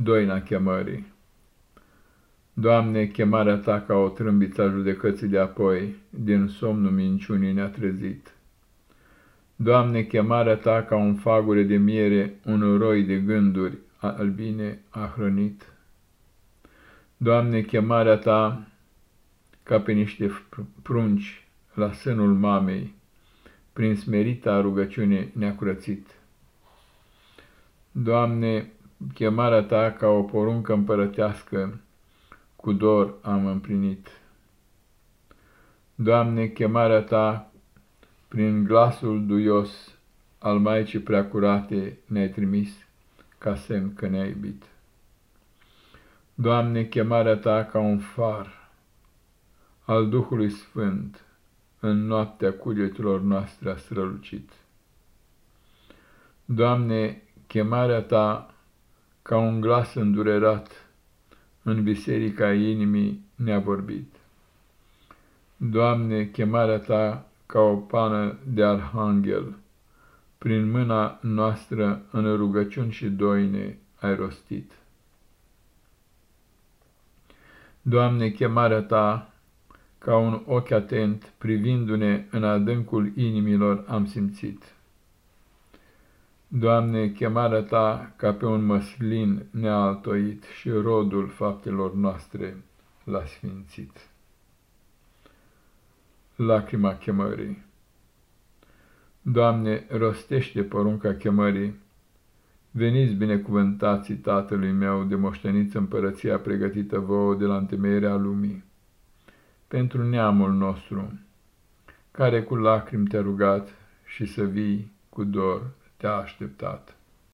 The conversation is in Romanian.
Doina chemării Doamne, chemarea Ta ca o trâmbiță a judecății de apoi, din somnul minciunii ne-a trezit. Doamne, chemarea Ta ca un fagure de miere, un roi de gânduri albine a hrănit. Doamne, chemarea Ta ca pe niște prunci la sânul mamei, prin smerita rugăciune ne-a curățit. Doamne, chemarea Ta ca o poruncă împărătească, cu dor am împlinit. Doamne, chemarea Ta, prin glasul duios al Maicii Preacurate ne-ai trimis, ca semn că ne-ai iubit. Doamne, chemarea Ta ca un far al Duhului Sfânt, în noaptea cugetelor noastre a strălucit. Doamne, chemarea Ta ca un glas îndurerat, în biserica inimii ne-a vorbit. Doamne, chemarea Ta ca o pană de arhanghel, prin mâna noastră în rugăciuni și doine ai rostit. Doamne, chemarea Ta, ca un ochi atent, privindu-ne în adâncul inimilor, am simțit. Doamne, chemarea Ta ca pe un măslin nealtoit și rodul faptelor noastre l-a sfințit. Lacrima chemării. Doamne, rostește porunca chemării, veniți binecuvântații Tatălui meu de moșteniți împărăția pregătită vouă de la întemeierea lumii, pentru neamul nostru, care cu lacrimi te-a rugat și să vii cu dor te-a așteptat.